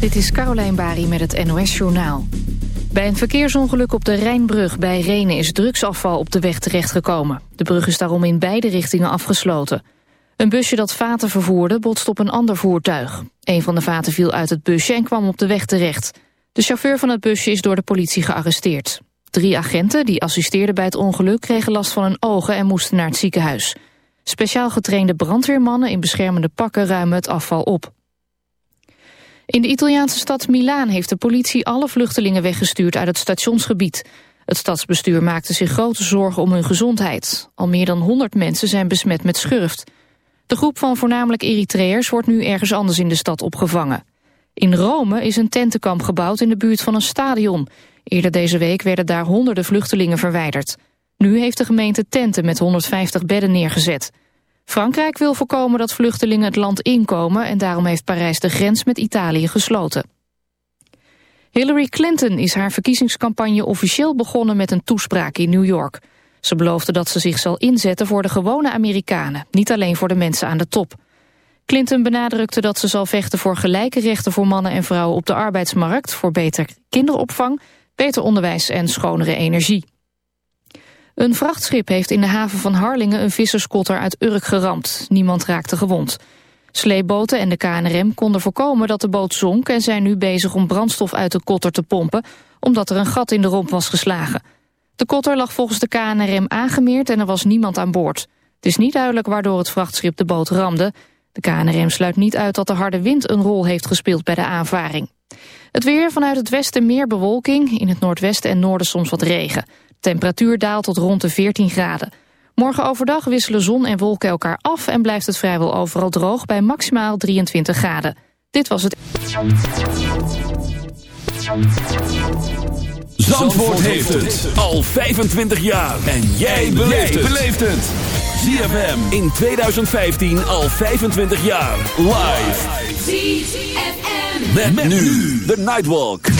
Dit is Carolijn Bari met het NOS Journaal. Bij een verkeersongeluk op de Rijnbrug bij Renen is drugsafval op de weg terechtgekomen. De brug is daarom in beide richtingen afgesloten. Een busje dat vaten vervoerde botst op een ander voertuig. Een van de vaten viel uit het busje en kwam op de weg terecht. De chauffeur van het busje is door de politie gearresteerd. Drie agenten die assisteerden bij het ongeluk kregen last van hun ogen en moesten naar het ziekenhuis. Speciaal getrainde brandweermannen in beschermende pakken ruimen het afval op. In de Italiaanse stad Milaan heeft de politie alle vluchtelingen weggestuurd uit het stationsgebied. Het stadsbestuur maakte zich grote zorgen om hun gezondheid. Al meer dan 100 mensen zijn besmet met schurft. De groep van voornamelijk Eritreërs wordt nu ergens anders in de stad opgevangen. In Rome is een tentenkamp gebouwd in de buurt van een stadion. Eerder deze week werden daar honderden vluchtelingen verwijderd. Nu heeft de gemeente tenten met 150 bedden neergezet. Frankrijk wil voorkomen dat vluchtelingen het land inkomen... en daarom heeft Parijs de grens met Italië gesloten. Hillary Clinton is haar verkiezingscampagne officieel begonnen met een toespraak in New York. Ze beloofde dat ze zich zal inzetten voor de gewone Amerikanen, niet alleen voor de mensen aan de top. Clinton benadrukte dat ze zal vechten voor gelijke rechten voor mannen en vrouwen op de arbeidsmarkt, voor beter kinderopvang, beter onderwijs en schonere energie. Een vrachtschip heeft in de haven van Harlingen een visserskotter uit Urk geramd. Niemand raakte gewond. Sleeboten en de KNRM konden voorkomen dat de boot zonk... en zijn nu bezig om brandstof uit de kotter te pompen... omdat er een gat in de romp was geslagen. De kotter lag volgens de KNRM aangemeerd en er was niemand aan boord. Het is niet duidelijk waardoor het vrachtschip de boot ramde. De KNRM sluit niet uit dat de harde wind een rol heeft gespeeld bij de aanvaring. Het weer vanuit het westen meer bewolking, in het noordwesten en noorden soms wat regen. Temperatuur daalt tot rond de 14 graden. Morgen overdag wisselen zon en wolken elkaar af... en blijft het vrijwel overal droog bij maximaal 23 graden. Dit was het... Zandvoort heeft het al 25 jaar. En jij beleeft het. ZFM in 2015 al 25 jaar. Live. ZFM. Met, nu de Nightwalk.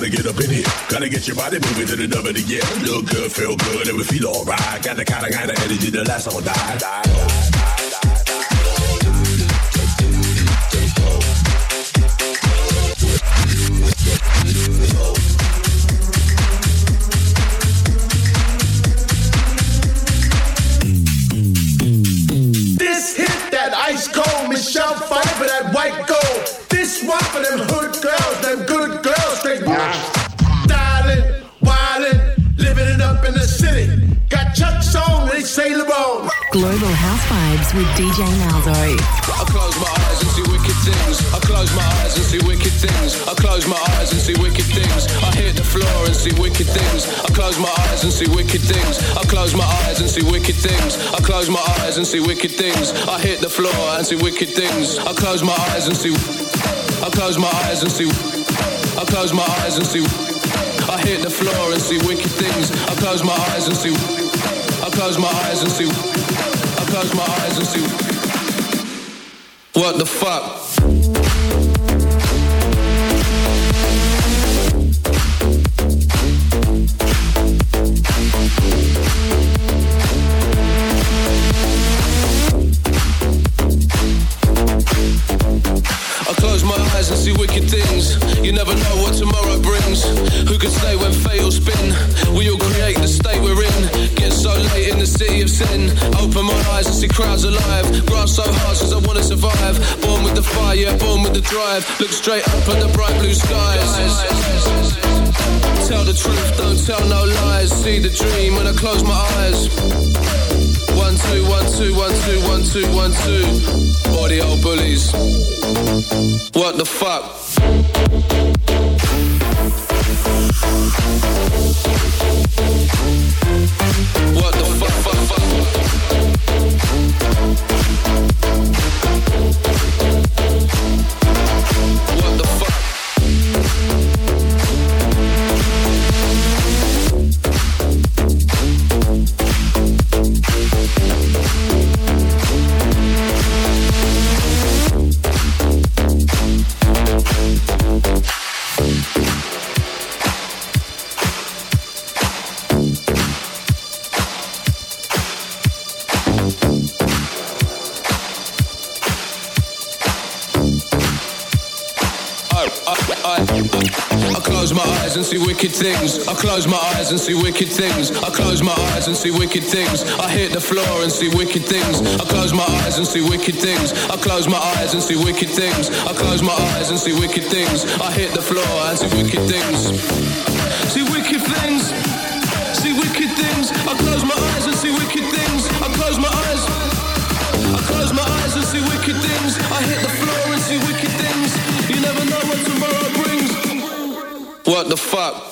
To get up in here. Gotta get your body moving to the dub of the year. Look good, feel good, and we feel alright. Got the kind of kind of energy that lasts all die. With DJ Malzo. I close my eyes and see wicked things. I close my eyes and see wicked things. I close my eyes and see wicked things. I hit the floor and see wicked things. I close my eyes and see wicked things. I close my eyes and see wicked things. I close my eyes and see wicked things. I hit the floor and see wicked things. I close my eyes and see. I close my eyes and see. I close my eyes and see. I hit the floor and see wicked things. I close my eyes and see. I close my eyes and see. I close my eyes and see. What the fuck? I close my eyes and see wicked things. You never know what tomorrow brings. Who could say when 10. Open my eyes, I see crowds alive. Grass so hard cause I wanna survive. Born with the fire, yeah, born with the drive. Look straight up at the bright blue skies. Tell the truth, don't tell no lies. See the dream when I close my eyes. One, two, one, two, one, two, one, two, one, two. All the old bullies. What the fuck? Things. I close my eyes and see wicked things. I close my eyes and see wicked things. I hit the floor and see wicked things. I close my eyes and see wicked things. I close my eyes and see wicked things. I close my eyes and see wicked things. I hit the floor and see wicked things. See wicked things. See wicked things. I close my eyes and see wicked things. I close my eyes. I close my eyes and see wicked things. I hit the floor and see wicked things. You never know what tomorrow brings. What the fuck?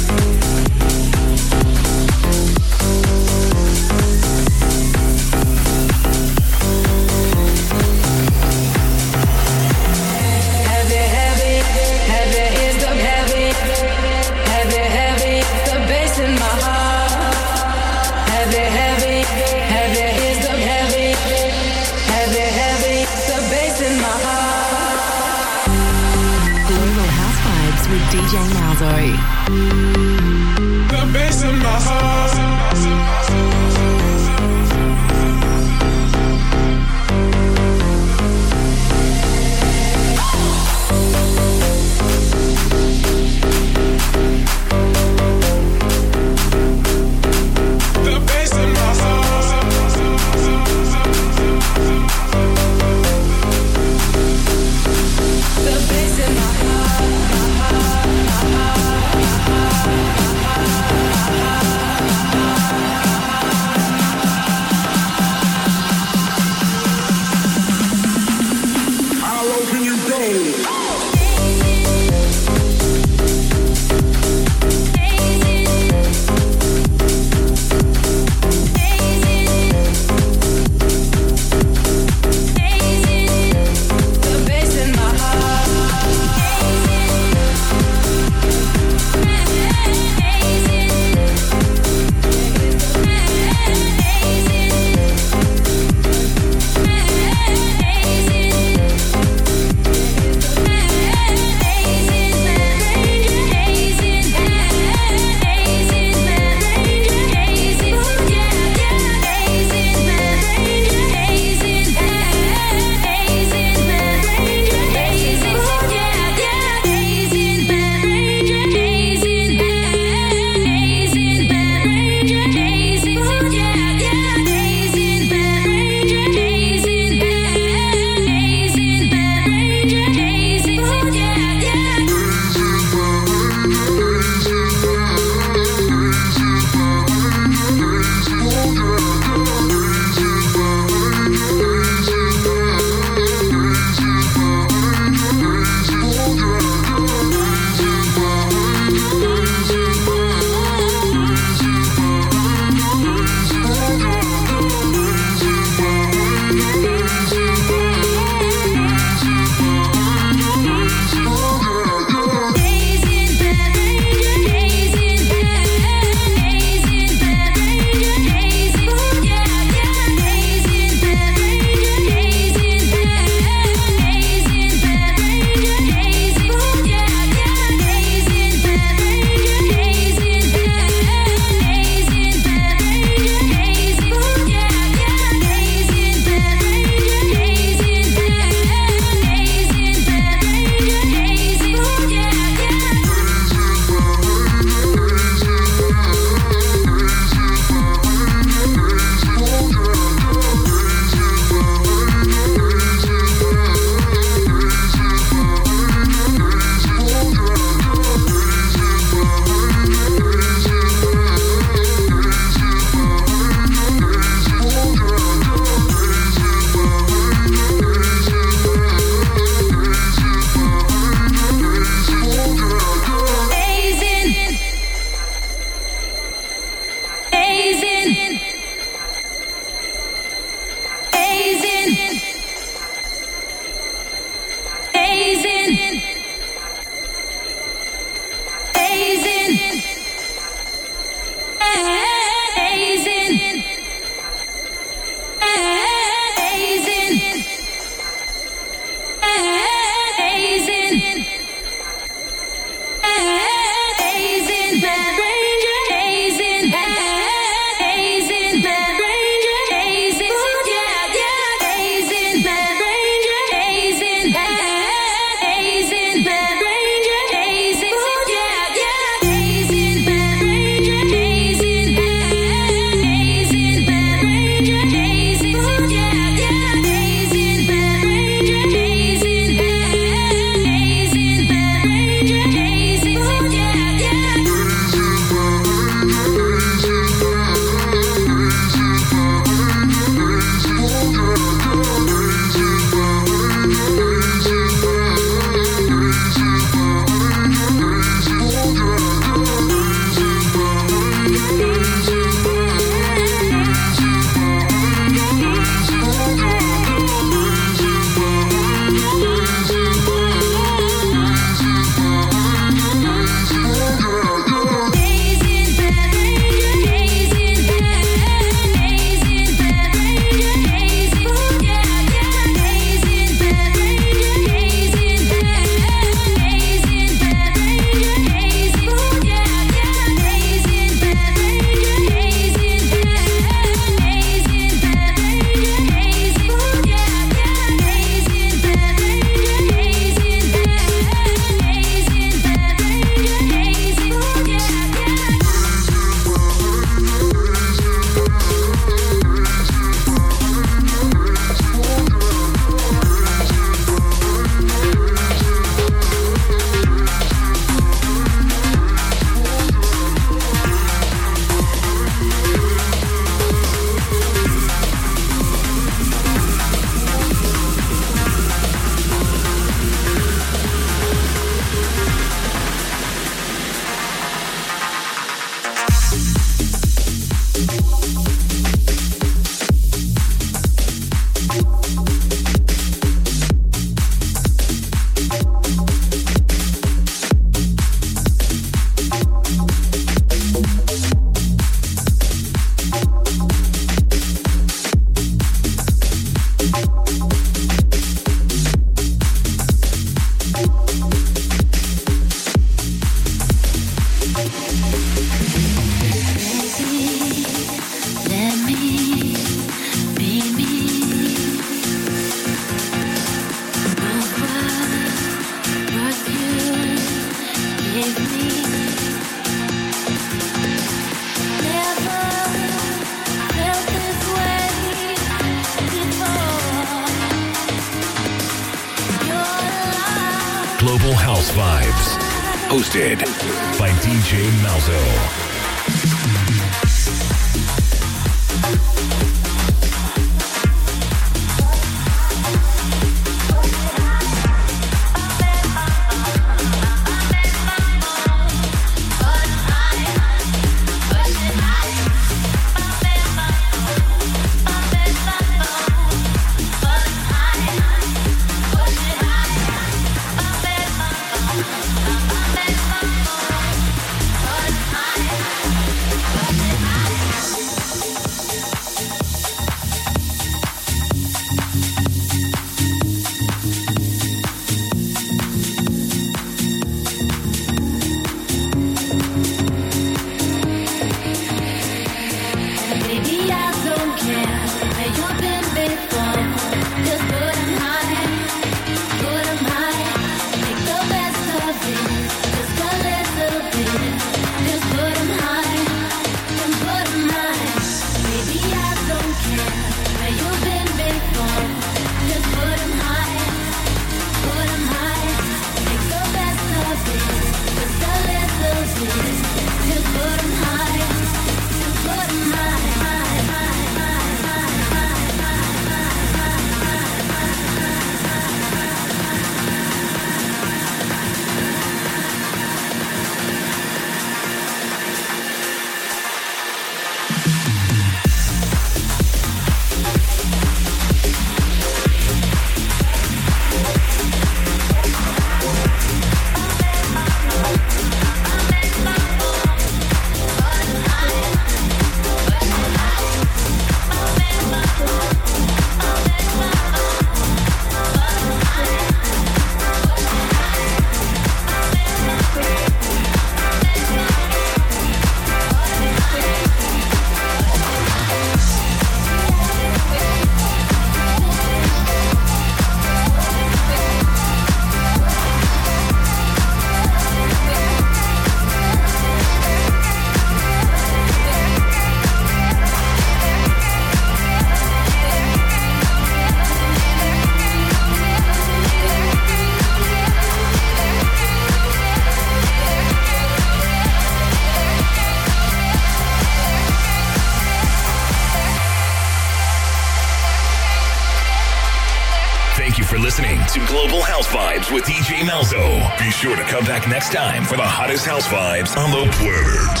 hottest house vibes on the planet.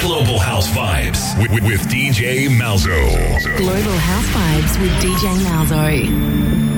Global House Vibes with, with, with DJ Malzo. Global House Vibes with DJ Malzo.